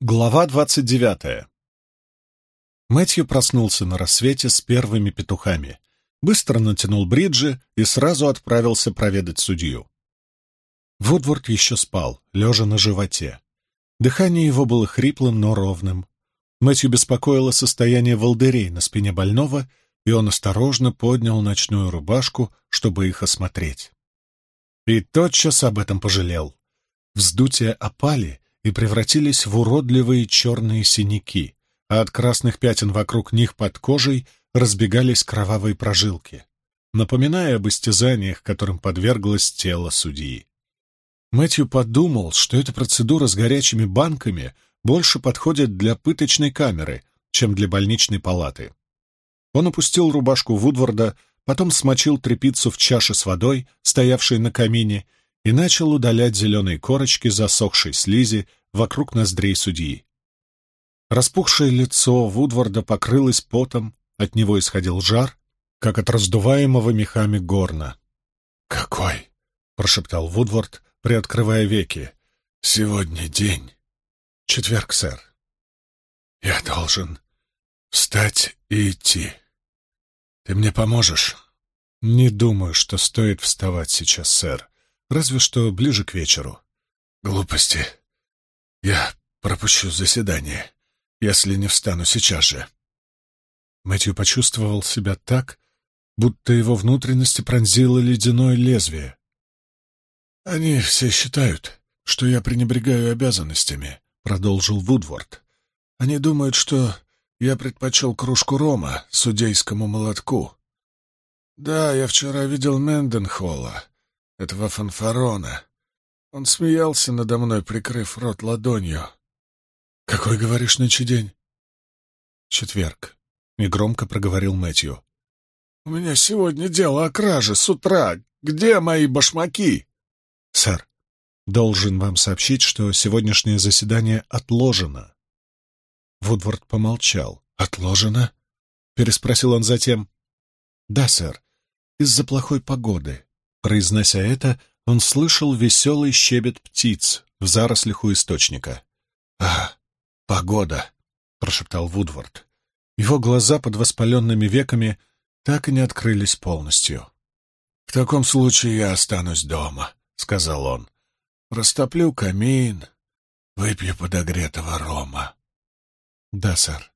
Глава двадцать девятая Мэтью проснулся на рассвете с первыми петухами, быстро натянул бриджи и сразу отправился проведать судью. Вудворд еще спал, лежа на животе. Дыхание его было хриплым, но ровным. Мэтью беспокоило состояние волдырей на спине больного, и он осторожно поднял ночную рубашку, чтобы их осмотреть. И тотчас об этом пожалел. Вздутия опали и превратились в уродливые черные синяки, а от красных пятен вокруг них под кожей разбегались кровавые прожилки, напоминая об истязаниях, которым подверглось тело судьи. Мэтью подумал, что эта процедура с горячими банками больше подходит для пыточной камеры, чем для больничной палаты. Он опустил рубашку Вудварда, потом смочил тряпицу в чаше с водой, стоявшей на камине, и начал удалять зеленые корочки засохшей слизи вокруг ноздрей судьи. Распухшее лицо Вудварда покрылось потом, от него исходил жар, как от раздуваемого мехами горна. «Какой?» — прошептал Вудвард, приоткрывая веки. «Сегодня день. Четверг, сэр. Я должен встать и идти. Ты мне поможешь?» «Не думаю, что стоит вставать сейчас, сэр. Разве что ближе к вечеру». «Глупости. Я пропущу заседание, если не встану сейчас же». Мэтью почувствовал себя так, будто его внутренности пронзило ледяное лезвие. «Они все считают, что я пренебрегаю обязанностями», — продолжил Вудворд. «Они думают, что я предпочел кружку рома судейскому молотку. Да, я вчера видел Менденхолла, этого фанфарона. Он смеялся надо мной, прикрыв рот ладонью. «Какой, говоришь, ночи день?» «Четверг», — негромко проговорил Мэтью. «У меня сегодня дело о краже с утра. Где мои башмаки?» «Сэр, должен вам сообщить, что сегодняшнее заседание отложено». Вудвард помолчал. «Отложено?» — переспросил он затем. «Да, сэр, из-за плохой погоды». Произнося это, он слышал веселый щебет птиц в зарослях у источника. «А, погода!» — прошептал Вудвард. Его глаза под воспаленными веками так и не открылись полностью. «В таком случае я останусь дома», — сказал он. «Растоплю камин, выпью подогретого рома». «Да, сэр,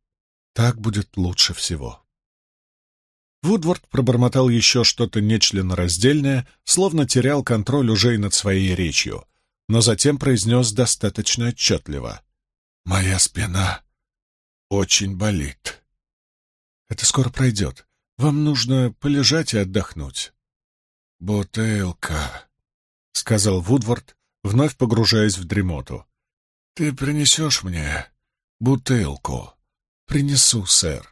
так будет лучше всего». Вудвард пробормотал еще что-то нечленораздельное, словно терял контроль уже и над своей речью, но затем произнес достаточно отчетливо. «Моя спина очень болит». Это скоро пройдет. Вам нужно полежать и отдохнуть. «Бутылка», — сказал Вудвард, вновь погружаясь в дремоту. «Ты принесешь мне бутылку?» «Принесу, сэр».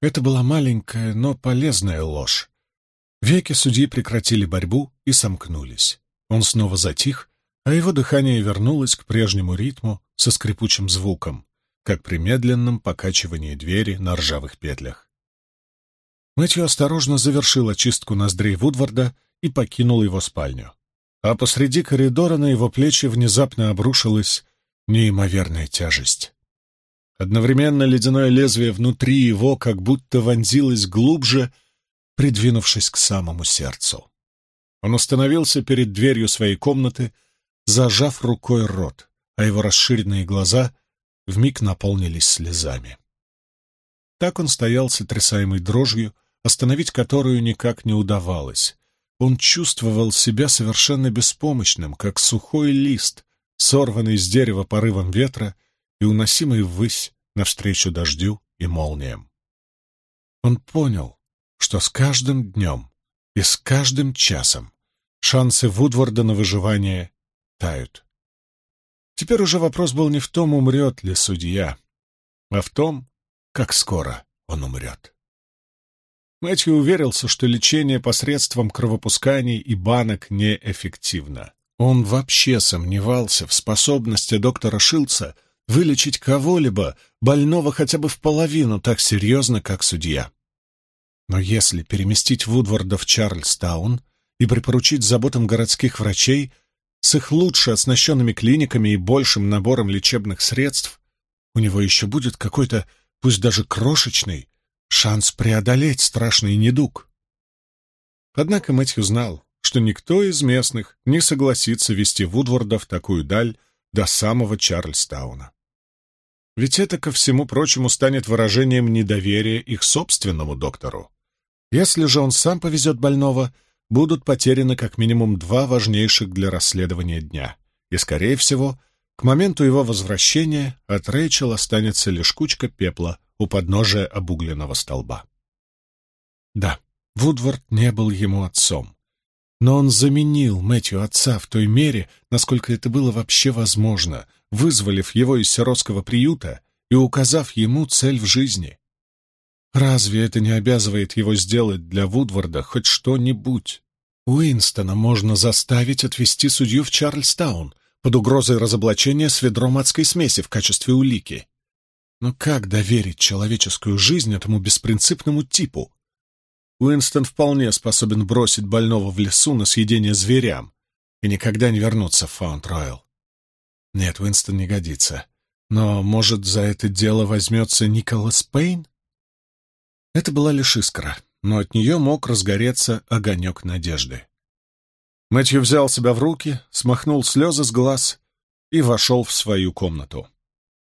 Это была маленькая, но полезная ложь. Веки судьи прекратили борьбу и сомкнулись. Он снова затих, а его дыхание вернулось к прежнему ритму со скрипучим звуком, как при медленном покачивании двери на ржавых петлях. Мэтью осторожно завершил очистку ноздрей Вудварда и покинул его спальню. А посреди коридора на его плечи внезапно обрушилась неимоверная тяжесть. Одновременно ледяное лезвие внутри его как будто вонзилось глубже, придвинувшись к самому сердцу. Он остановился перед дверью своей комнаты, зажав рукой рот, а его расширенные глаза вмиг наполнились слезами. Так он стоял, сотрясаемый дрожью, остановить которую никак не удавалось. Он чувствовал себя совершенно беспомощным, как сухой лист, сорванный с дерева порывом ветра и уносимый ввысь навстречу дождю и молниям. Он понял, что с каждым днем и с каждым часом шансы Вудворда на выживание тают. Теперь уже вопрос был не в том, умрет ли судья, а в том, как скоро он умрет. Мэтью уверился, что лечение посредством кровопусканий и банок неэффективно. Он вообще сомневался в способности доктора Шилца вылечить кого-либо, больного хотя бы в половину так серьезно, как судья. Но если переместить Вудворда в Чарльстаун и припоручить заботам городских врачей с их лучше оснащенными клиниками и большим набором лечебных средств, у него еще будет какой-то, пусть даже крошечный, шанс преодолеть страшный недуг. Однако Мэтью знал, что никто из местных не согласится вести Вудворда в такую даль до самого Чарльстауна. Ведь это, ко всему прочему, станет выражением недоверия их собственному доктору. Если же он сам повезет больного, будут потеряны как минимум два важнейших для расследования дня, и, скорее всего, к моменту его возвращения от Рэйчел останется лишь кучка пепла у подножия обугленного столба. Да, Вудвард не был ему отцом, но он заменил Мэтью отца в той мере, насколько это было вообще возможно, вызволив его из сиротского приюта и указав ему цель в жизни. Разве это не обязывает его сделать для Вудварда хоть что-нибудь? Уинстона можно заставить отвезти судью в Чарльстаун под угрозой разоблачения с ведром адской смеси в качестве улики. Но как доверить человеческую жизнь этому беспринципному типу? Уинстон вполне способен бросить больного в лесу на съедение зверям и никогда не вернуться в Фаунд-Ройл. Нет, Уинстон не годится. Но, может, за это дело возьмется Николас Пейн? Это была лишь искра, но от нее мог разгореться огонек надежды. Мэтью взял себя в руки, смахнул слезы с глаз и вошел в свою комнату.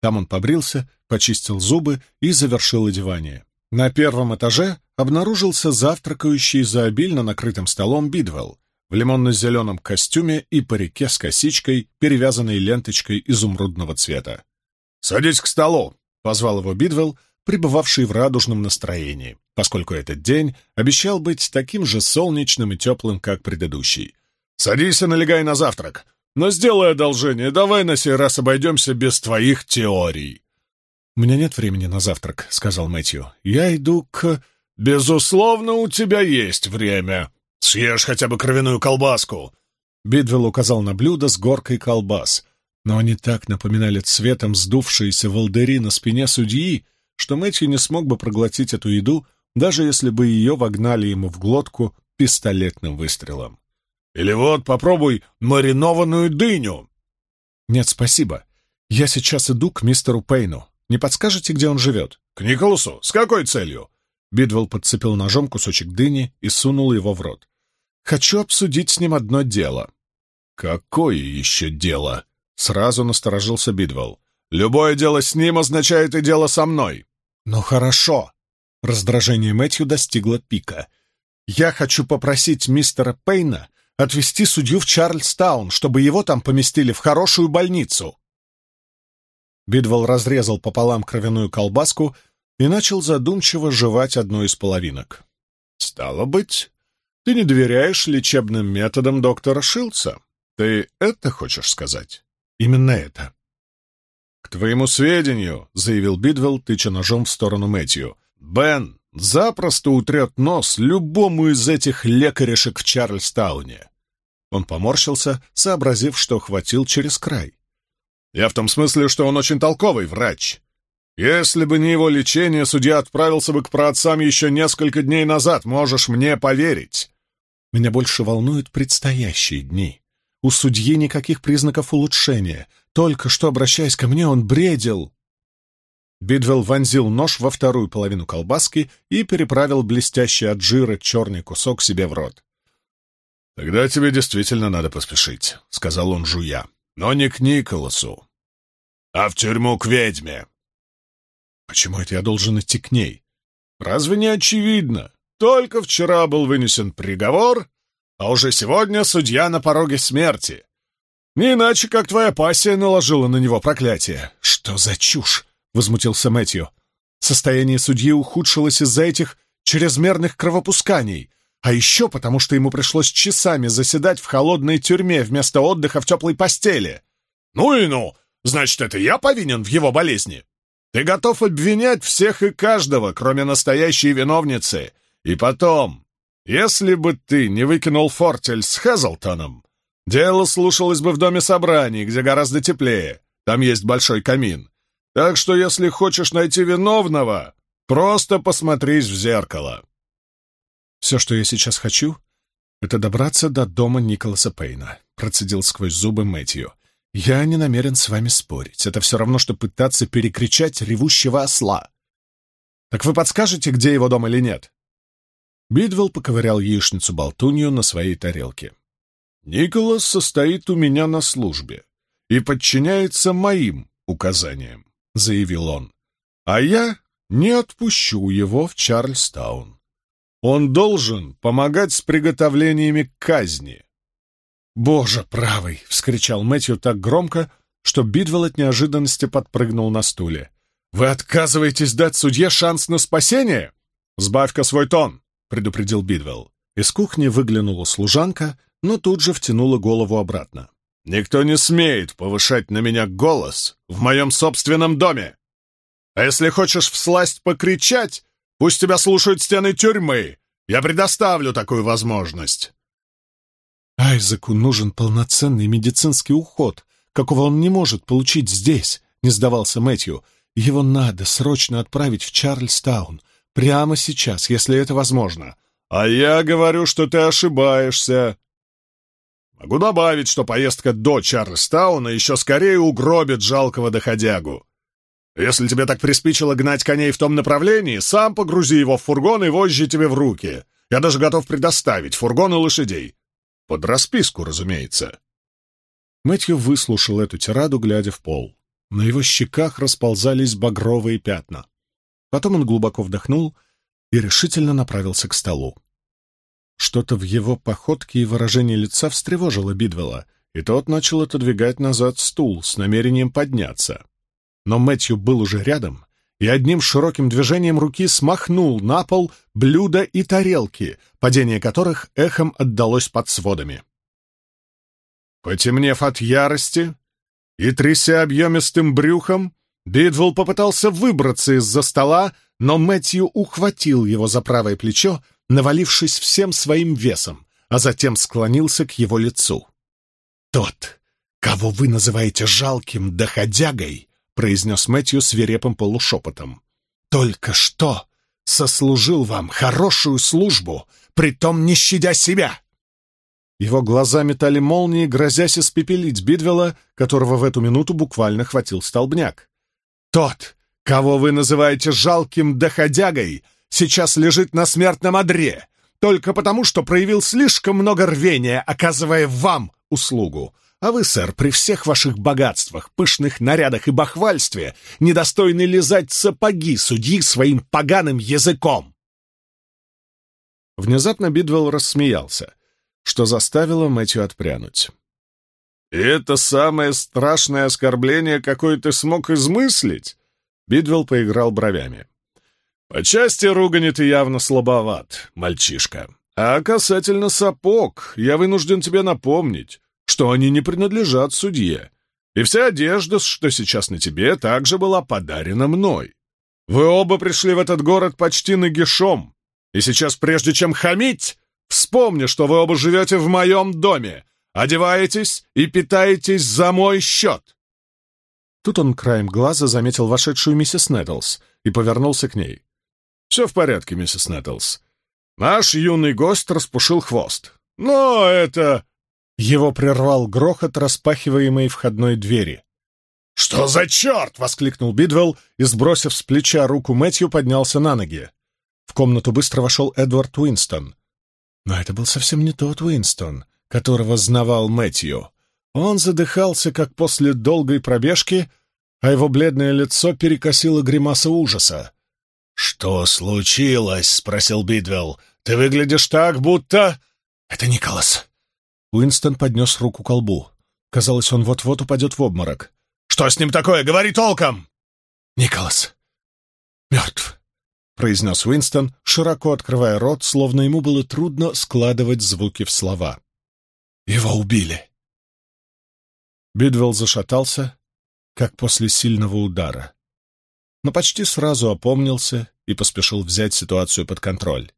Там он побрился, почистил зубы и завершил одевание. На первом этаже обнаружился завтракающий за обильно накрытым столом Бидвелл в лимонно-зеленом костюме и парике с косичкой, перевязанной ленточкой изумрудного цвета. «Садись к столу!» — позвал его Бидвелл, пребывавший в радужном настроении, поскольку этот день обещал быть таким же солнечным и теплым, как предыдущий. «Садись и налегай на завтрак, но сделай одолжение, давай на сей раз обойдемся без твоих теорий». «У меня нет времени на завтрак», — сказал Мэтью. «Я иду к...» «Безусловно, у тебя есть время. Съешь хотя бы кровяную колбаску». Бидвелл указал на блюдо с горкой колбас, но они так напоминали цветом сдувшиеся волдыри на спине судьи, что Мэтью не смог бы проглотить эту еду, даже если бы ее вогнали ему в глотку пистолетным выстрелом. «Или вот попробуй маринованную дыню!» «Нет, спасибо. Я сейчас иду к мистеру Пейну. Не подскажете, где он живет?» «К Николасу? С какой целью?» Бидвелл подцепил ножом кусочек дыни и сунул его в рот. «Хочу обсудить с ним одно дело». «Какое еще дело?» — сразу насторожился Бидвелл. «Любое дело с ним означает и дело со мной». «Ну хорошо». Раздражение Мэтью достигло пика. «Я хочу попросить мистера Пейна отвезти судью в Чарльстаун, чтобы его там поместили в хорошую больницу». Бидвелл разрезал пополам кровяную колбаску и начал задумчиво жевать одну из половинок. «Стало быть, ты не доверяешь лечебным методам доктора Шилца? Ты это хочешь сказать?» «Именно это». «К твоему сведению», — заявил Бидвелл, тыча ножом в сторону Мэтью, «Бен запросто утрет нос любому из этих лекаришек в Чарльстауне». Он поморщился, сообразив, что хватил через край. «Я в том смысле, что он очень толковый врач. Если бы не его лечение, судья отправился бы к праотцам еще несколько дней назад, можешь мне поверить. Меня больше волнуют предстоящие дни. У судьи никаких признаков улучшения. Только что, обращаясь ко мне, он бредил. Бидвелл вонзил нож во вторую половину колбаски и переправил блестящий от жира черный кусок себе в рот. «Тогда тебе действительно надо поспешить», — сказал он, жуя. «Но не к Николасу, а в тюрьму к ведьме. Почему это я должен идти к ней? Разве не очевидно? Только вчера был вынесен приговор, а уже сегодня судья на пороге смерти. Не иначе, как твоя пассия наложила на него проклятие. Что за чушь? — возмутился Мэтью. Состояние судьи ухудшилось из-за этих чрезмерных кровопусканий, а еще потому, что ему пришлось часами заседать в холодной тюрьме вместо отдыха в теплой постели. Ну и ну! Значит, это я повинен в его болезни? Ты готов обвинять всех и каждого, кроме настоящей виновницы. И потом, если бы ты не выкинул фортель с Хезлтоном, дело слушалось бы в доме собраний, где гораздо теплее. Там есть большой камин. Так что, если хочешь найти виновного, просто посмотрись в зеркало. Все, что я сейчас хочу, это добраться до дома Николаса Пейна, процедил сквозь зубы Мэтью. Я не намерен с вами спорить. Это все равно, что пытаться перекричать ревущего осла. Так вы подскажете, где его дом или нет?» Бидвелл поковырял яичницу-болтунью на своей тарелке. «Николас состоит у меня на службе и подчиняется моим указаниям», — заявил он. «А я не отпущу его в Чарльстаун. Он должен помогать с приготовлениями к казни». «Боже правый!» — вскричал Мэтью так громко, что Бидвелл от неожиданности подпрыгнул на стуле. «Вы отказываетесь дать судье шанс на спасение?» «Сбавь-ка свой тон!» — предупредил Бидвелл. Из кухни выглянула служанка, но тут же втянула голову обратно. «Никто не смеет повышать на меня голос в моем собственном доме! А если хочешь всласть покричать, пусть тебя слушают стены тюрьмы! Я предоставлю такую возможность!» «Айзеку нужен полноценный медицинский уход, какого он не может получить здесь», — не сдавался Мэтью. «Его надо срочно отправить в Чарльстаун, Прямо сейчас, если это возможно. А я говорю, что ты ошибаешься. Могу добавить, что поездка до Чарльстауна еще скорее угробит жалкого доходягу. Если тебе так приспичило гнать коней в том направлении, сам погрузи его в фургон и вожжи тебе в руки. Я даже готов предоставить фургон и лошадей. Под расписку, разумеется. Мэтью выслушал эту тираду, глядя в пол. На его щеках расползались багровые пятна. Потом он глубоко вдохнул и решительно направился к столу. Что-то в его походке и выражении лица встревожило Бидвелла, и тот начал отодвигать назад стул с намерением подняться. Но Мэтью был уже рядом и одним широким движением руки смахнул на пол блюда и тарелки, падение которых эхом отдалось под сводами. Потемнев от ярости и тряся объемистым брюхом, Бидвелл попытался выбраться из-за стола, но Мэтью ухватил его за правое плечо, навалившись всем своим весом, а затем склонился к его лицу. «Тот, кого вы называете жалким доходягой», — произнес Мэтью свирепым полушепотом, — «только что сослужил вам хорошую службу, притом не щадя себя». Его глаза метали молнии, грозясь испепелить Бидвелла, которого в эту минуту буквально хватил столбняк. Тот, кого вы называете жалким доходягой, сейчас лежит на смертном одре, только потому, что проявил слишком много рвения, оказывая вам услугу. А вы, сэр, при всех ваших богатствах, пышных нарядах и бахвальстве, недостойны лизать сапоги судьи своим поганым языком!» Внезапно Бидвелл рассмеялся, что заставило Мэтью отпрянуть. И это самое страшное оскорбление, какое ты смог измыслить?» Бидвелл поиграл бровями. «По части ругани ты явно слабоват, мальчишка. А касательно сапог, я вынужден тебе напомнить, что они не принадлежат судье. И вся одежда, что сейчас на тебе, также была подарена мной. Вы оба пришли в этот город почти нагишом. И сейчас, прежде чем хамить, вспомни, что вы оба живете в моем доме, Одеваетесь и питаетесь за мой счет!» Тут он краем глаза заметил вошедшую миссис Нэттлс и повернулся к ней. «Все в порядке, миссис Нэттлс. Наш юный гость распушил хвост. Но это...» Его прервал грохот распахиваемой входной двери. «Что за черт?» — воскликнул Бидвелл и, сбросив с плеча руку Мэтью, поднялся на ноги. В комнату быстро вошел Эдвард Уинстон. Но это был совсем не тот Уинстон, которого знавал Мэтью. Он задыхался, как после долгой пробежки, а его бледное лицо перекосило гримаса ужаса. «Что случилось?» — спросил Бидвелл. «Ты выглядишь так, будто...» «Это Николас». Уинстон поднес руку к колбу. Казалось, он вот-вот упадет в обморок. «Что с ним такое? Говори толком!» «Николас мертв», — произнес Уинстон, широко открывая рот, словно ему было трудно складывать звуки в слова. Его убили. Бидвелл зашатался, как после сильного удара, но почти сразу опомнился и поспешил взять ситуацию под контроль.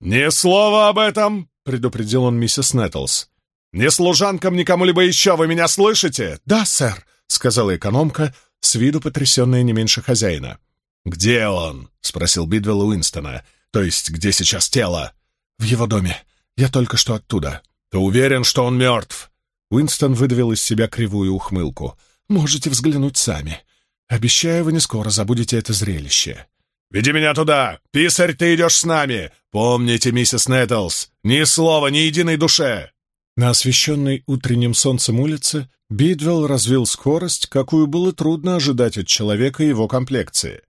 «Ни слова об этом!» — предупредил он миссис Нэттлс. «Ни служанкам, ни кому-либо еще, вы меня слышите?» «Да, сэр», — сказала экономка, с виду потрясенная не меньше хозяина. «Где он?» — спросил Бидвелл Уинстона. «То есть, где сейчас тело?» «В его доме. Я только что оттуда». «Ты уверен, что он мертв?» Уинстон выдавил из себя кривую ухмылку. «Можете взглянуть сами. Обещаю, вы не скоро забудете это зрелище». «Веди меня туда! Писарь, ты идешь с нами! Помните, миссис Нэттлс, ни слова, ни единой душе!» На освещенной утренним солнцем улице Бидвелл развил скорость, какую было трудно ожидать от человека его комплекции.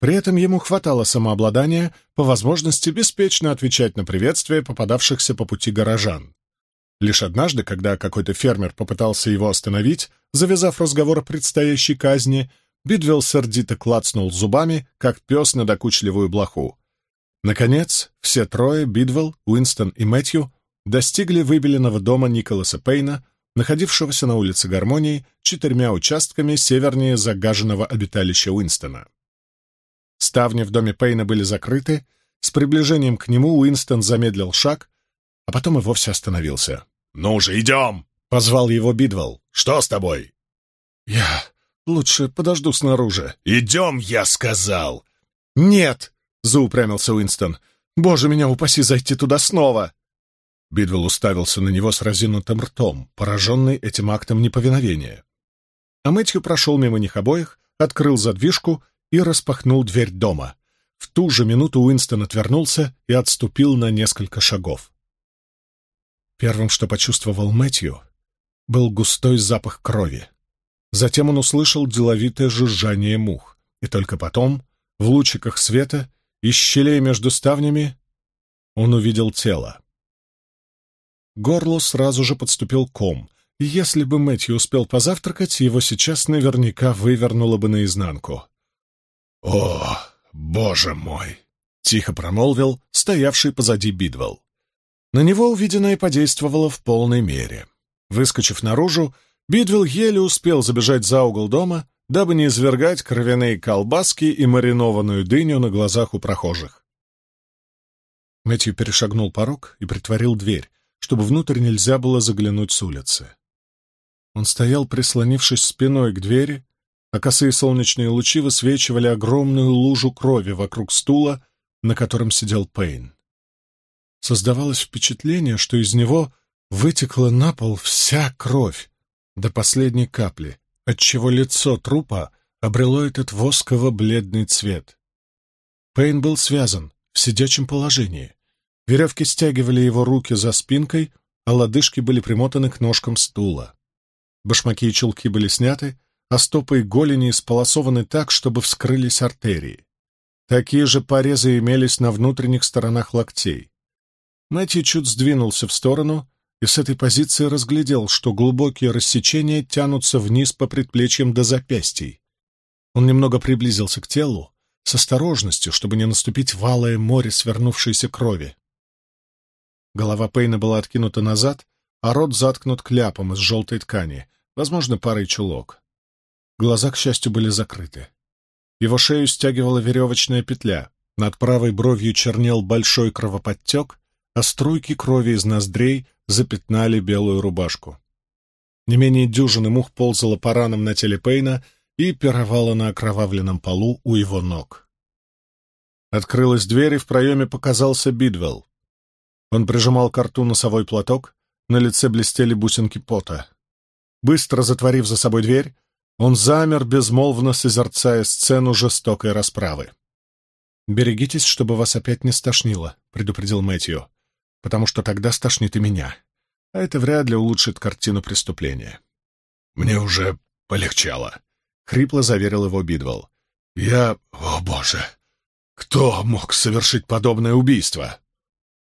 При этом ему хватало самообладания по возможности беспечно отвечать на приветствия попадавшихся по пути горожан. Лишь однажды, когда какой-то фермер попытался его остановить, завязав разговор о предстоящей казни, Бидвелл сердито клацнул зубами, как пес на докучливую блоху. Наконец, все трое, Бидвелл, Уинстон и Мэтью, достигли выбеленного дома Николаса Пейна, находившегося на улице Гармонии четырьмя участками севернее загаженного обиталища Уинстона. Ставни в доме Пейна были закрыты, с приближением к нему Уинстон замедлил шаг, а потом и вовсе остановился. «Ну же, идем!» — позвал его Бидвелл. «Что с тобой?» «Я лучше подожду снаружи». «Идем, я сказал!» «Нет!» — заупрямился Уинстон. «Боже, меня упаси зайти туда снова!» Бидвелл уставился на него с разинутым ртом, пораженный этим актом неповиновения. А Мэтью прошел мимо них обоих, открыл задвижку и распахнул дверь дома. В ту же минуту Уинстон отвернулся и отступил на несколько шагов. Первым, что почувствовал Мэтью, был густой запах крови. Затем он услышал деловитое жужжание мух, и только потом, в лучиках света, из щелей между ставнями, он увидел тело. Горло сразу же подступил ком, и если бы Мэтью успел позавтракать, его сейчас наверняка вывернуло бы наизнанку. «О, боже мой!» — тихо промолвил стоявший позади Бидвелл. На него увиденное подействовало в полной мере. Выскочив наружу, Бидвилл еле успел забежать за угол дома, дабы не извергать кровяные колбаски и маринованную дыню на глазах у прохожих. Мэтью перешагнул порог и притворил дверь, чтобы внутрь нельзя было заглянуть с улицы. Он стоял, прислонившись спиной к двери, а косые солнечные лучи высвечивали огромную лужу крови вокруг стула, на котором сидел Пейн. Создавалось впечатление, что из него вытекла на пол вся кровь до последней капли, отчего лицо трупа обрело этот восково-бледный цвет. Пейн был связан в сидячем положении. Веревки стягивали его руки за спинкой, а лодыжки были примотаны к ножкам стула. Башмаки и чулки были сняты, а стопы и голени исполосованы так, чтобы вскрылись артерии. Такие же порезы имелись на внутренних сторонах локтей. Мэтью чуть сдвинулся в сторону и с этой позиции разглядел, что глубокие рассечения тянутся вниз по предплечьям до запястий. Он немного приблизился к телу, с осторожностью, чтобы не наступить в алое море свернувшейся крови. Голова Пейна была откинута назад, а рот заткнут кляпом из желтой ткани, возможно, парой чулок. Глаза, к счастью, были закрыты. Его шею стягивала веревочная петля, над правой бровью чернел большой кровоподтек, а струйки крови из ноздрей запятнали белую рубашку. Не менее дюжины мух ползала по ранам на теле Пейна и пировала на окровавленном полу у его ног. Открылась дверь, и в проеме показался Бидвелл. Он прижимал к рту носовой платок, на лице блестели бусинки пота. Быстро затворив за собой дверь, он замер, безмолвно созерцая сцену жестокой расправы. «Берегитесь, чтобы вас опять не стошнило», — предупредил Мэтью потому что тогда стошнит и меня, а это вряд ли улучшит картину преступления. «Мне уже полегчало», — хрипло заверил его Бидвелл. «Я... О, боже! Кто мог совершить подобное убийство?»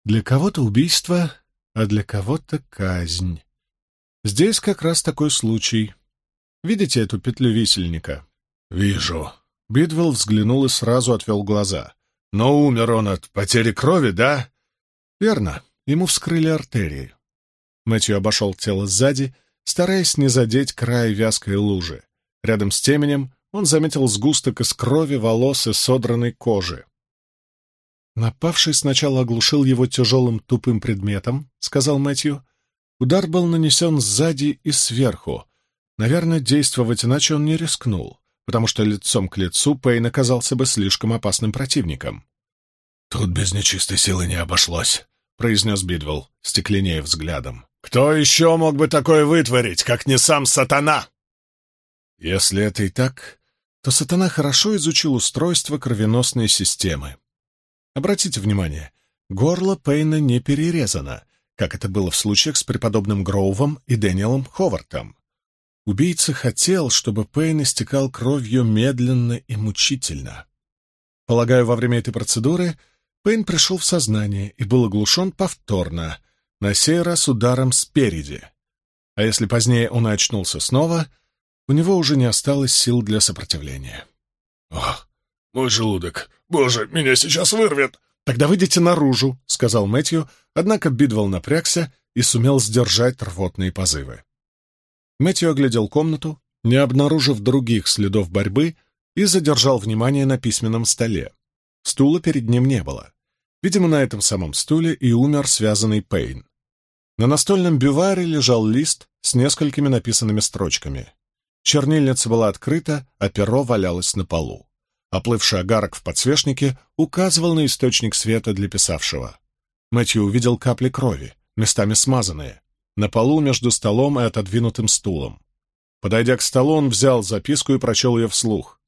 «Для кого-то убийство, а для кого-то казнь. Здесь как раз такой случай. Видите эту петлю висельника?» «Вижу». Бидвелл взглянул и сразу отвел глаза. «Но умер он от потери крови, да?» Верно, ему вскрыли артерии. Мэтью обошел тело сзади, стараясь не задеть край вязкой лужи. Рядом с теменем он заметил сгусток из крови, волос и содранной кожи. «Напавший сначала оглушил его тяжелым тупым предметом», — сказал Мэтью. «Удар был нанесен сзади и сверху. Наверное, действовать иначе он не рискнул, потому что лицом к лицу Пейн оказался бы слишком опасным противником. «Тут без нечистой силы не обошлось», — произнес Бидвелл, стекленея взглядом. Кто еще мог бы такое вытворить, как не сам сатана?» Если это и так, то сатана хорошо изучил устройство кровеносной системы. Обратите внимание, горло Пейна не перерезано, как это было в случаях с преподобным Гроувом и Дэниелом Ховартом. Убийца хотел, чтобы Пейн истекал кровью медленно и мучительно. Полагаю, во время этой процедуры Пейн пришел в сознание и был оглушен повторно, на сей раз ударом спереди. А если позднее он очнулся снова, у него уже не осталось сил для сопротивления. «Ох, мой желудок! Боже, меня сейчас вырвет!» «Тогда выйдите наружу», — сказал Мэтью, однако Бидвелл напрягся и сумел сдержать рвотные позывы. Мэтью оглядел комнату, не обнаружив других следов борьбы, и задержал внимание на письменном столе. Стула перед ним не было. Видимо, на этом самом стуле и умер связанный Пейн. На настольном бюваре лежал лист с несколькими написанными строчками. Чернильница была открыта, а перо валялось на полу. Оплывший огарок в подсвечнике указывал на источник света для писавшего. Мэтью увидел капли крови, местами смазанные, на полу между столом и отодвинутым стулом. Подойдя к столу, он взял записку и прочел ее вслух.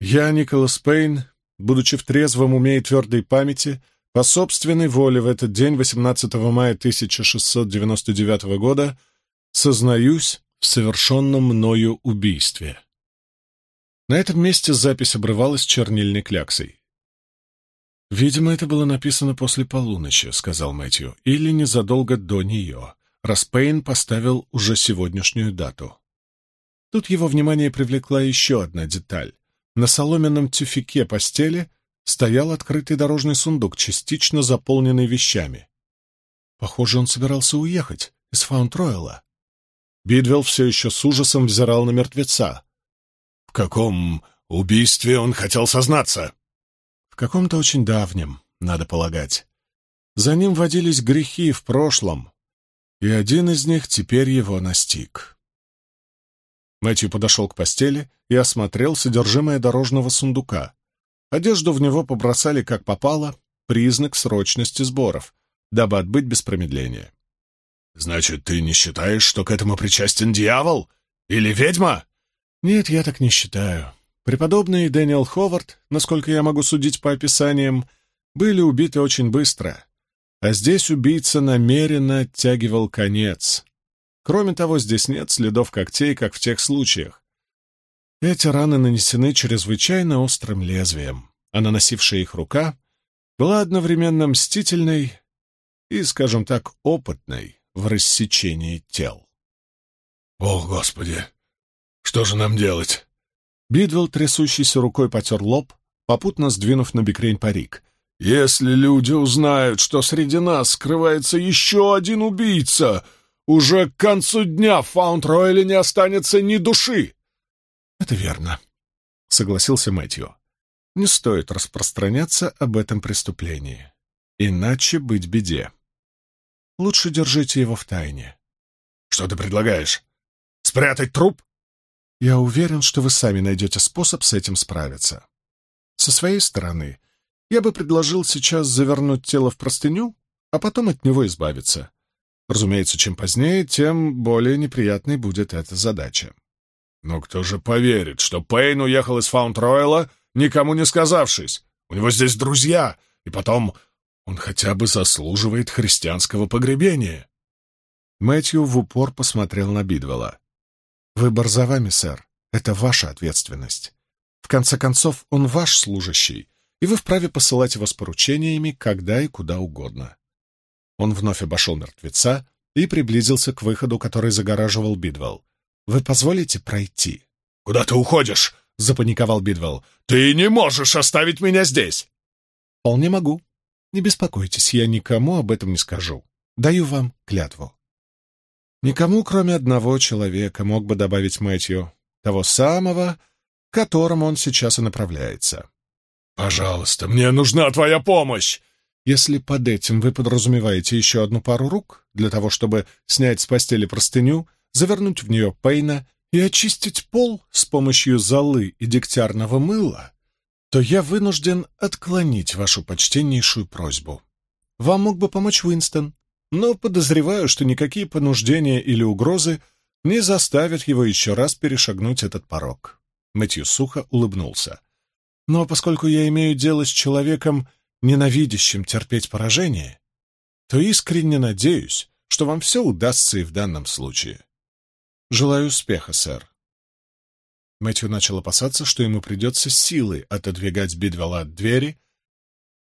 «Я, Николас Пейн, будучи в трезвом уме и твердой памяти, по собственной воле в этот день, 18 мая 1699 года, сознаюсь, в совершенном мною убийстве. На этом месте запись обрывалась чернильной кляксой. «Видимо, это было написано после полуночи», — сказал Мэтью, — «или незадолго до нее, раз Пейн поставил уже сегодняшнюю дату». Тут его внимание привлекла еще одна деталь. На соломенном тюфике постели стоял открытый дорожный сундук, частично заполненный вещами. Похоже, он собирался уехать из Фаунд-Ройла. Бидвелл все еще с ужасом взирал на мертвеца. «В каком убийстве он хотел сознаться?» «В каком-то очень давнем, надо полагать. За ним водились грехи в прошлом, и один из них теперь его настиг». Мэтью подошел к постели и осмотрел содержимое дорожного сундука. Одежду в него побросали как попало, признак срочности сборов, дабы отбыть без промедления. «Значит, ты не считаешь, что к этому причастен дьявол? Или ведьма?» «Нет, я так не считаю. Преподобный Дэниел Ховард, насколько я могу судить по описаниям, были убиты очень быстро, а здесь убийца намеренно оттягивал конец. Кроме того, здесь нет следов когтей, как в тех случаях. Эти раны нанесены чрезвычайно острым лезвием, а наносившая их рука была одновременно мстительной и, скажем так, опытной в рассечении тел. «О, Господи! Что же нам делать?» Бидвелл, трясущейся рукой, потер лоб, попутно сдвинув на бикрень парик. «Если люди узнают, что среди нас скрывается еще один убийца, уже к концу дня в Фаунд-Ройле не останется ни души!» «Это верно», — согласился Мэтью. «Не стоит распространяться об этом преступлении, иначе быть беде». Лучше держите его в тайне. Что ты предлагаешь? Спрятать труп? Я уверен, что вы сами найдете способ с этим справиться. Со своей стороны, я бы предложил сейчас завернуть тело в простыню, а потом от него избавиться. Разумеется, чем позднее, тем более неприятной будет эта задача. Но кто же поверит, что Пейн уехал из Фаунд-Ройла, никому не сказавшись? У него здесь друзья, и потом он хотя бы заслуживает христианского погребения. Мэтью в упор посмотрел на Бидвелла. «Выбор за вами, сэр. Это ваша ответственность. В конце концов, он ваш служащий, и вы вправе посылать его с поручениями когда и куда угодно». Он вновь обошел мертвеца и приблизился к выходу, который загораживал Бидвелл. «Вы позволите пройти?» «Куда ты уходишь?» — запаниковал Бидвелл. «Ты не можешь оставить меня здесь!» «Вполне могу», не беспокойтесь, я никому об этом не скажу. Даю вам клятву. Никому, кроме одного человека, мог бы добавить Мэтью, того самого, к которому он сейчас и направляется. «Пожалуйста, мне нужна твоя помощь!» Если под этим вы подразумеваете еще одну пару рук, для того, чтобы снять с постели простыню, завернуть в нее Пейна и очистить пол с помощью золы и дегтярного мыла, то я вынужден отклонить вашу почтеннейшую просьбу. Вам мог бы помочь Уинстон, но подозреваю, что никакие понуждения или угрозы не заставят его еще раз перешагнуть этот порог. Мэтью сухо улыбнулся. Но поскольку я имею дело с человеком, ненавидящим терпеть поражение, то искренне надеюсь, что вам все удастся и в данном случае. Желаю успеха, сэр. Мэтью начал опасаться, что ему придется силой отодвигать Бидвелла от двери.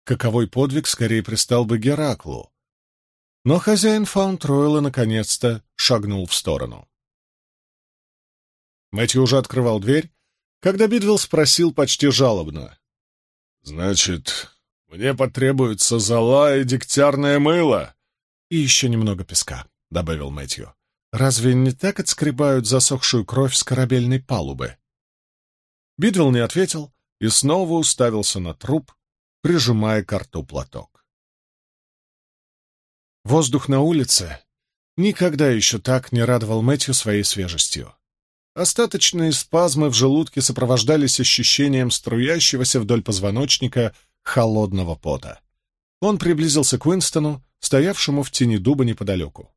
Каковой подвиг скорее пристал бы Гераклу. Но хозяин Фаунд-Ройла наконец-то шагнул в сторону. Мэтью уже открывал дверь, когда Бидвелл спросил почти жалобно. «Значит, мне потребуется зола и дегтярное мыло?» «И еще немного песка», — добавил Мэтью. «Разве не так отскребают засохшую кровь с корабельной палубы?» Бидвелл не ответил и снова уставился на труп, прижимая к рту платок. Воздух на улице никогда еще так не радовал Мэтью своей свежестью. Остаточные спазмы в желудке сопровождались ощущением струящегося вдоль позвоночника холодного пота. Он приблизился к Уинстону, стоявшему в тени дуба неподалеку.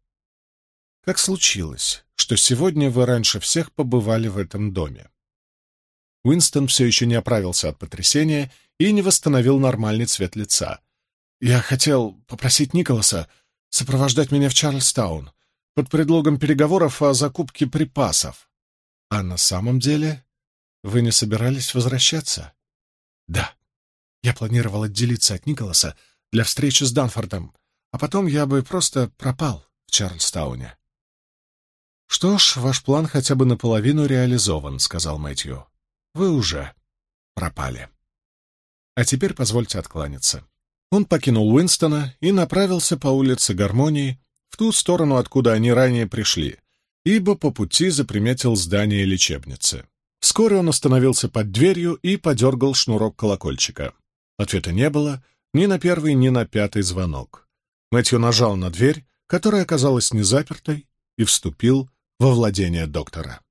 «Как случилось, что сегодня вы раньше всех побывали в этом доме?» Уинстон все еще не оправился от потрясения и не восстановил нормальный цвет лица. «Я хотел попросить Николаса сопровождать меня в Чарльстаун под предлогом переговоров о закупке припасов. А на самом деле вы не собирались возвращаться?» «Да», я планировал отделиться от Николаса для встречи с Данфордом, а потом я бы просто пропал в Чарльстауне. «Что ж, ваш план хотя бы наполовину реализован», — сказал Мэтью. «Вы уже пропали. А теперь позвольте откланяться». Он покинул Уинстона и направился по улице Гармонии в ту сторону, откуда они ранее пришли, ибо по пути заприметил здание лечебницы. Вскоре он остановился под дверью и подергал шнурок колокольчика. Ответа не было ни на первый, ни на пятый звонок. Мэтью нажал на дверь, которая оказалась незапертой, и вступил во владение доктора.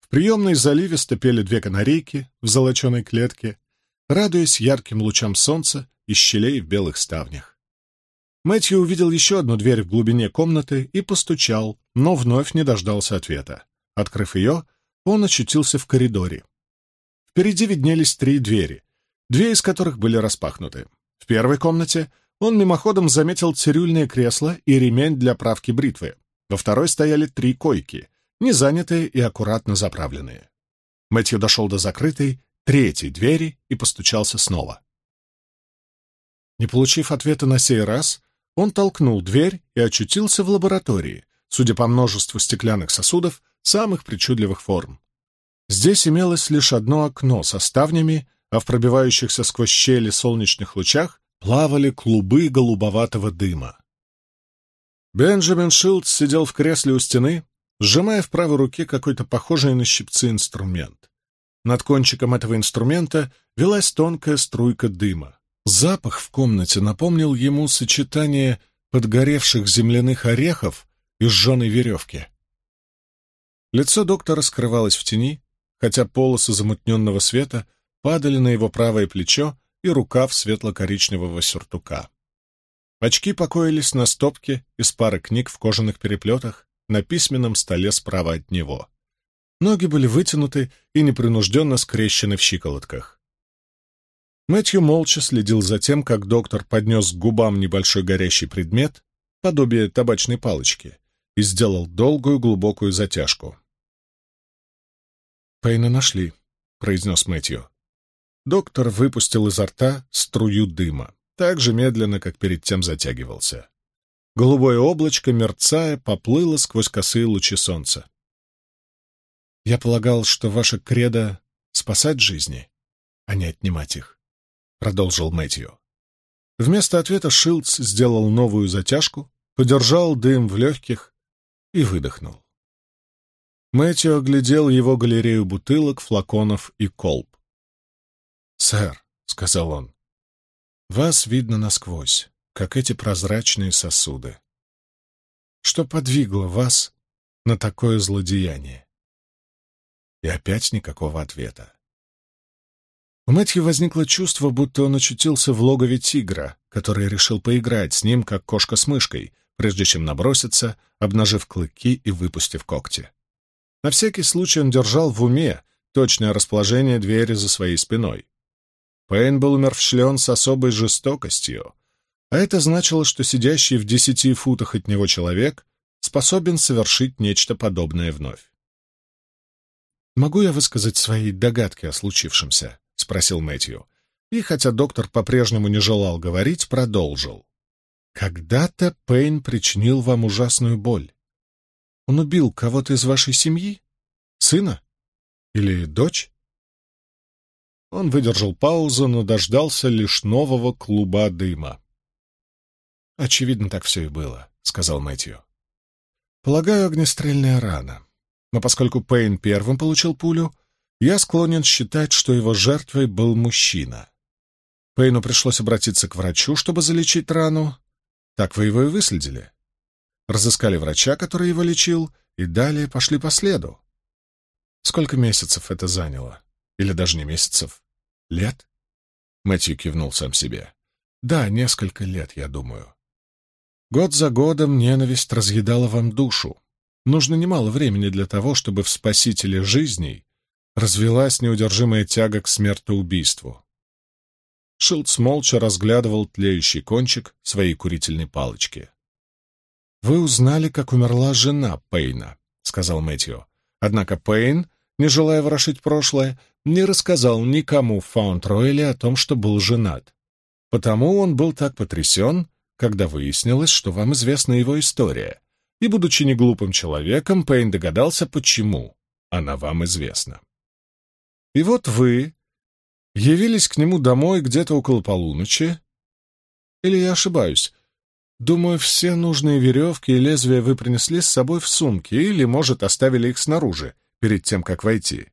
В приемной заливисто пели две канарейки в золоченой клетке, радуясь ярким лучам солнца из щелей в белых ставнях. Мэтью увидел еще одну дверь в глубине комнаты и постучал, но вновь не дождался ответа. Открыв ее, он очутился в коридоре. Впереди виднелись три двери, две из которых были распахнуты. В первой комнате он мимоходом заметил цирюльное кресло и ремень для правки бритвы. Во второй стояли три койки, незанятые и аккуратно заправленные. Мэтью дошел до закрытой третьей двери и постучался снова. Не получив ответа на сей раз, он толкнул дверь и очутился в лаборатории, судя по множеству стеклянных сосудов самых причудливых форм. Здесь имелось лишь одно окно со ставнями а в пробивающихся сквозь щели солнечных лучах плавали клубы голубоватого дыма. Бенджамин Шилдс сидел в кресле у стены, сжимая в правой руке какой-то похожий на щипцы инструмент. Над кончиком этого инструмента велась тонкая струйка дыма. Запах в комнате напомнил ему сочетание подгоревших земляных орехов и сжженной веревки. Лицо доктора скрывалось в тени, хотя полосы замутненного света падали на его правое плечо и рукав светло-коричневого сюртука. Очки покоились на стопке из пары книг в кожаных переплетах на письменном столе справа от него. Ноги были вытянуты и непринужденно скрещены в щиколотках. Мэтью молча следил за тем, как доктор поднес к губам небольшой горящий предмет, подобие табачной палочки, и сделал долгую глубокую затяжку. «Пейна нашли», — произнес Мэтью. Доктор выпустил изо рта струю дыма, так же медленно, как перед тем затягивался. Голубое облачко, мерцая, поплыло сквозь косые лучи солнца. «Я полагал, что ваша кредо — спасать жизни, а не отнимать их», — продолжил Мэтью. Вместо ответа Шилдс сделал новую затяжку, подержал дым в легких и выдохнул. Мэтью оглядел его галерею бутылок, флаконов и колб. «Сэр», — сказал он, — «вас видно насквозь, как эти прозрачные сосуды. Что подвигло вас на такое злодеяние?» И опять никакого ответа. У Мэтью возникло чувство, будто он очутился в логове тигра, который решил поиграть с ним, как кошка с мышкой, прежде чем наброситься, обнажив клыки и выпустив когти. На всякий случай он держал в уме точное расположение двери за своей спиной. Пейн был умерщвлен с особой жестокостью, а это значило, что сидящий в десяти футах от него человек способен совершить нечто подобное вновь. «Могу я высказать свои догадки о случившемся?» — спросил Мэтью. И, хотя доктор по-прежнему не желал говорить, продолжил. «Когда-то Пейн причинил вам ужасную боль. Он убил кого-то из вашей семьи? Сына? Или дочь?» Он выдержал паузу, но дождался лишь нового клуба дыма. «Очевидно, так все и было», — сказал Мэтью. «Полагаю, огнестрельная рана. Но поскольку Пейн первым получил пулю, я склонен считать, что его жертвой был мужчина. Пейну пришлось обратиться к врачу, чтобы залечить рану. Так вы его и выследили. Разыскали врача, который его лечил, и далее пошли по следу. Сколько месяцев это заняло? Или даже не месяцев? Лет? Мэтью кивнул сам себе. Да, несколько лет, я думаю. Год за годом ненависть разъедала вам душу. Нужно немало времени для того, чтобы в спасителе жизней развелась неудержимая тяга к смертоубийству. Шилдс молча разглядывал тлеющий кончик своей курительной палочки. «Вы узнали, как умерла жена Пейна», — сказал Мэтью. Однако Пейн, не желая ворошить прошлое, не рассказал никому в Фаунд-Ройле о том, что был женат. Потому он был так потрясен, когда выяснилось, что вам известна его история, и, будучи неглупым человеком, Пейн догадался, почему она вам известна. И вот вы явились к нему домой где-то около полуночи, или я ошибаюсь? Думаю, все нужные веревки и лезвия вы принесли с собой в сумке или, может, оставили их снаружи, перед тем, как войти.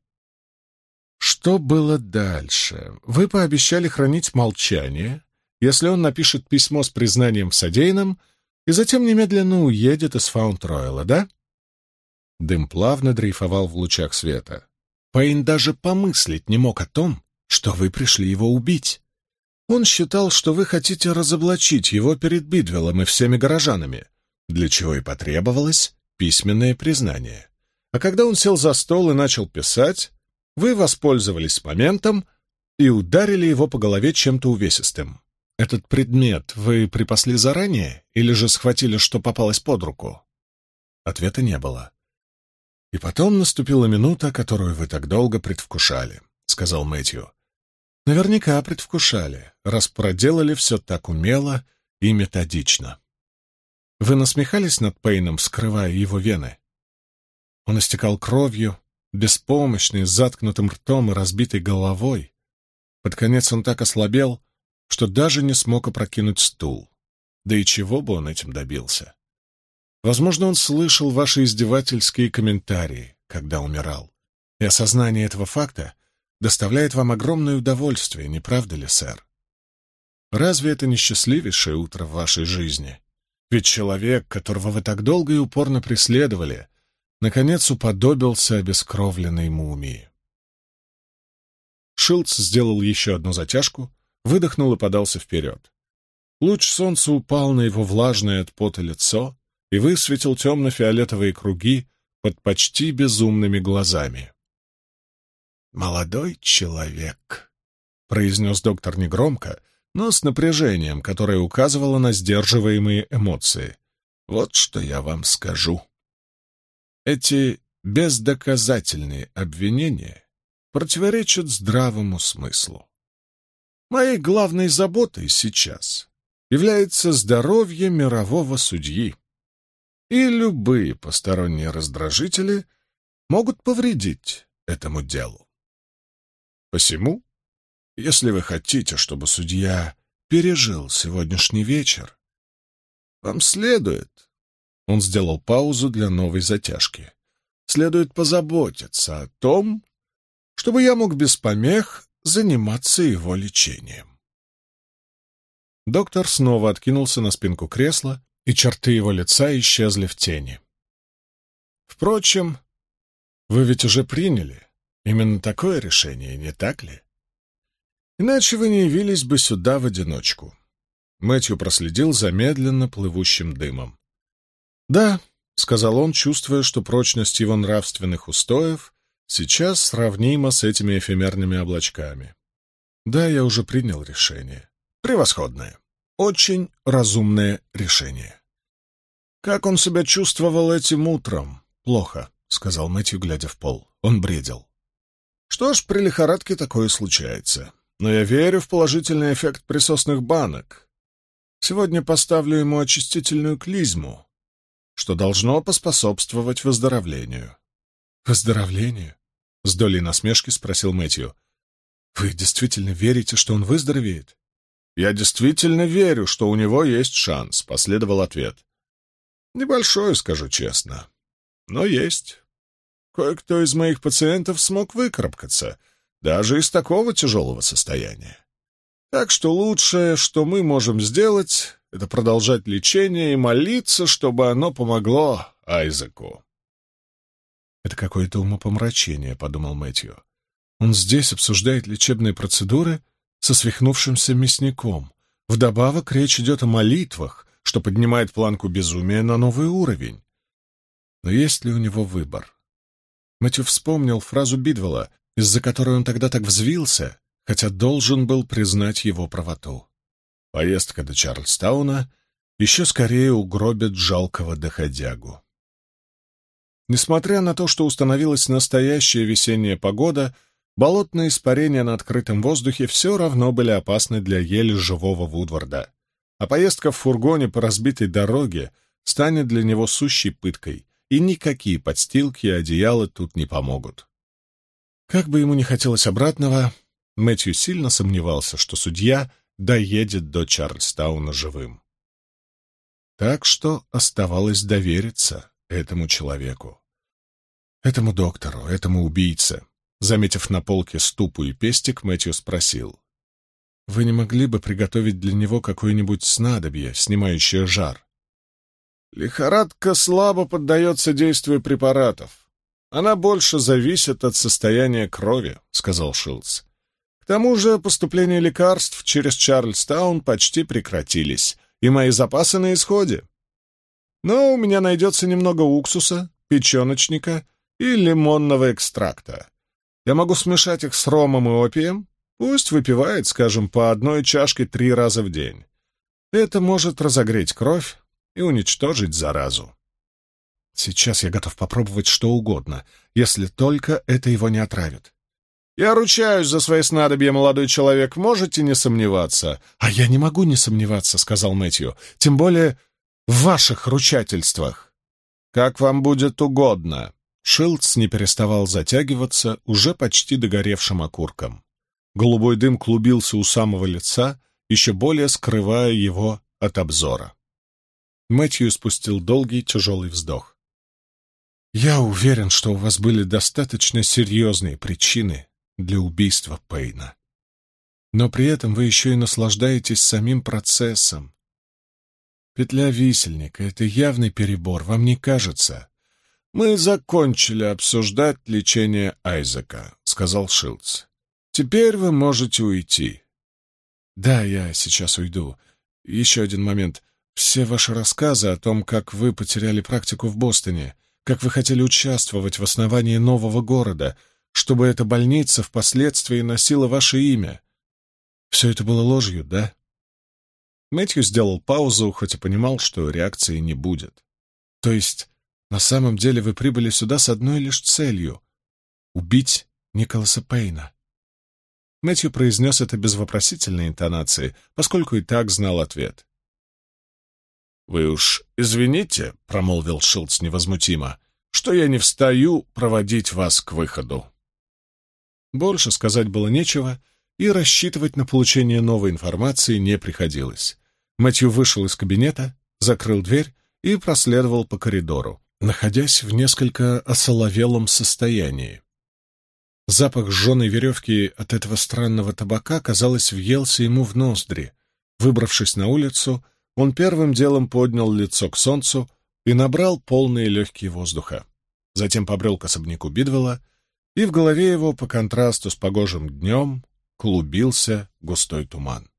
Что было дальше? Вы пообещали хранить молчание, если он напишет письмо с признанием в содеянном и затем немедленно уедет из Фаунд-Ройла, да? Дым плавно дрейфовал в лучах света. Пейн даже помыслить не мог о том, что вы пришли его убить. Он считал, что вы хотите разоблачить его перед Бидвеллом и всеми горожанами, для чего и потребовалось письменное признание. А когда он сел за стол и начал писать, вы воспользовались моментом и ударили его по голове чем-то увесистым. Этот предмет вы припасли заранее или же схватили, что попалось под руку? Ответа не было. И потом наступила минута, которую вы так долго предвкушали, — сказал Мэтью. Наверняка предвкушали, раз проделали все так умело и методично. Вы насмехались над Пейном, скрывая его вены? Он истекал кровью, беспомощный, с заткнутым ртом и разбитой головой. Под конец он так ослабел, что даже не смог опрокинуть стул. Да и чего бы он этим добился? Возможно, он слышал ваши издевательские комментарии, когда умирал. И осознание этого факта доставляет вам огромное удовольствие, не правда ли, сэр? Разве это не счастливейшее утро в вашей жизни? Ведь человек, которого вы так долго и упорно преследовали, наконец уподобился обескровленной мумии. Шилдс сделал еще одну затяжку, выдохнул и подался вперед. Луч солнца упал на его влажное от пота лицо и высветил темно-фиолетовые круги под почти безумными глазами. «Молодой человек», — произнес доктор негромко, но с напряжением, которое указывало на сдерживаемые эмоции. «Вот что я вам скажу. Эти бездоказательные обвинения противоречат здравому смыслу. Моей главной заботой сейчас является здоровье мирового судьи, и любые посторонние раздражители могут повредить этому делу. Посему, если вы хотите, чтобы судья пережил сегодняшний вечер, вам следует, он сделал паузу для новой затяжки, следует позаботиться о том, чтобы я мог без помех заниматься его лечением. Доктор снова откинулся на спинку кресла, и черты его лица исчезли в тени. Впрочем, вы ведь уже приняли именно такое решение, не так ли? Иначе вы не явились бы сюда в одиночку. Мэтью проследил за медленно плывущим дымом. «Да», — сказал он, чувствуя, что прочность его нравственных устоев сейчас сравнима с этими эфемерными облачками. «Да, я уже принял решение. Превосходное. Очень разумное решение». «Как он себя чувствовал этим утром?» «Плохо», — сказал Мэтью, глядя в пол. Он бредил. «Что ж, при лихорадке такое случается. Но я верю в положительный эффект присосных банок. Сегодня поставлю ему очистительную клизму, что должно поспособствовать выздоровлению». «Выздоровлению?» — с долей насмешки спросил Мэтью. «Вы действительно верите, что он выздоровеет?» «Я действительно верю, что у него есть шанс», — последовал ответ. «Небольшой, скажу честно, но есть. Кое-кто из моих пациентов смог выкарабкаться, даже из такого тяжелого состояния. Так что лучшее, что мы можем сделать, это продолжать лечение и молиться, чтобы оно помогло Айзеку. «Это какое-то умопомрачение», — подумал Мэтью. «Он здесь обсуждает лечебные процедуры со свихнувшимся мясником. Вдобавок речь идет о молитвах, что поднимает планку безумия на новый уровень. Но есть ли у него выбор? Мэтью вспомнил фразу Бидвелла, из-за которой он тогда так взвился, хотя должен был признать его правоту. Поездка до Чарльстауна еще скорее угробит жалкого доходягу. Несмотря на то, что установилась настоящая весенняя погода, болотные испарения на открытом воздухе все равно были опасны для еле живого Вудварда, а поездка в фургоне по разбитой дороге станет для него сущей пыткой, и никакие подстилки и одеяла тут не помогут. Как бы ему ни хотелось обратного, Мэтью сильно сомневался, что судья доедет до Чарльстауна живым. Так что оставалось довериться этому человеку. Этому доктору, этому убийце. Заметив на полке ступу и пестик, Мэтью спросил. «Вы не могли бы приготовить для него какое-нибудь снадобье, снимающее жар?» «Лихорадка слабо поддается действию препаратов. Она больше зависит от состояния крови», — сказал Шилдс. «К тому же поступление лекарств через Чарльстаун почти прекратились, и мои запасы на исходе. Но у меня найдется немного уксуса, печеночника и лимонного экстракта. Я могу смешать их с ромом и опием. Пусть выпивает, скажем, по одной чашке три раза в день. Это может разогреть кровь и уничтожить заразу. Сейчас я готов попробовать что угодно, если только это его не отравит. Я ручаюсь за свои снадобья, молодой человек, можете не сомневаться. А я не могу не сомневаться, сказал Мэтью, тем более в ваших ручательствах. Как вам будет угодно. Шилдс не переставал затягиваться уже почти догоревшим окурком. Голубой дым клубился у самого лица, еще более скрывая его от обзора. Мэтью спустил долгий тяжелый вздох. «Я уверен, что у вас были достаточно серьезные причины для убийства Пейна. Но при этом вы еще и наслаждаетесь самим процессом. Петля висельника — это явный перебор, вам не кажется?» «Мы закончили обсуждать лечение Айзека», — сказал Шилдс. «Теперь вы можете уйти». «Да, я сейчас уйду. Еще один момент. Все ваши рассказы о том, как вы потеряли практику в Бостоне, как вы хотели участвовать в основании нового города, чтобы эта больница впоследствии носила ваше имя. Все это было ложью, да?» Мэтью сделал паузу, хоть и понимал, что реакции не будет. «То есть на самом деле вы прибыли сюда с одной лишь целью — убить Николаса Пейна. Мэтью произнес это без вопросительной интонации, поскольку и так знал ответ. «Вы уж извините», — промолвил Шилдс невозмутимо, — «что я не встаю проводить вас к выходу». Больше сказать было нечего, и рассчитывать на получение новой информации не приходилось. Мэтью вышел из кабинета, закрыл дверь и проследовал по коридору находясь в несколько осоловелом состоянии. Запах сжженной веревки от этого странного табака, казалось, въелся ему в ноздри. Выбравшись на улицу, он первым делом поднял лицо к солнцу и набрал полные легкие воздуха. Затем побрел к особняку Бидвелла, и в голове его, по контрасту с погожим днем, клубился густой туман.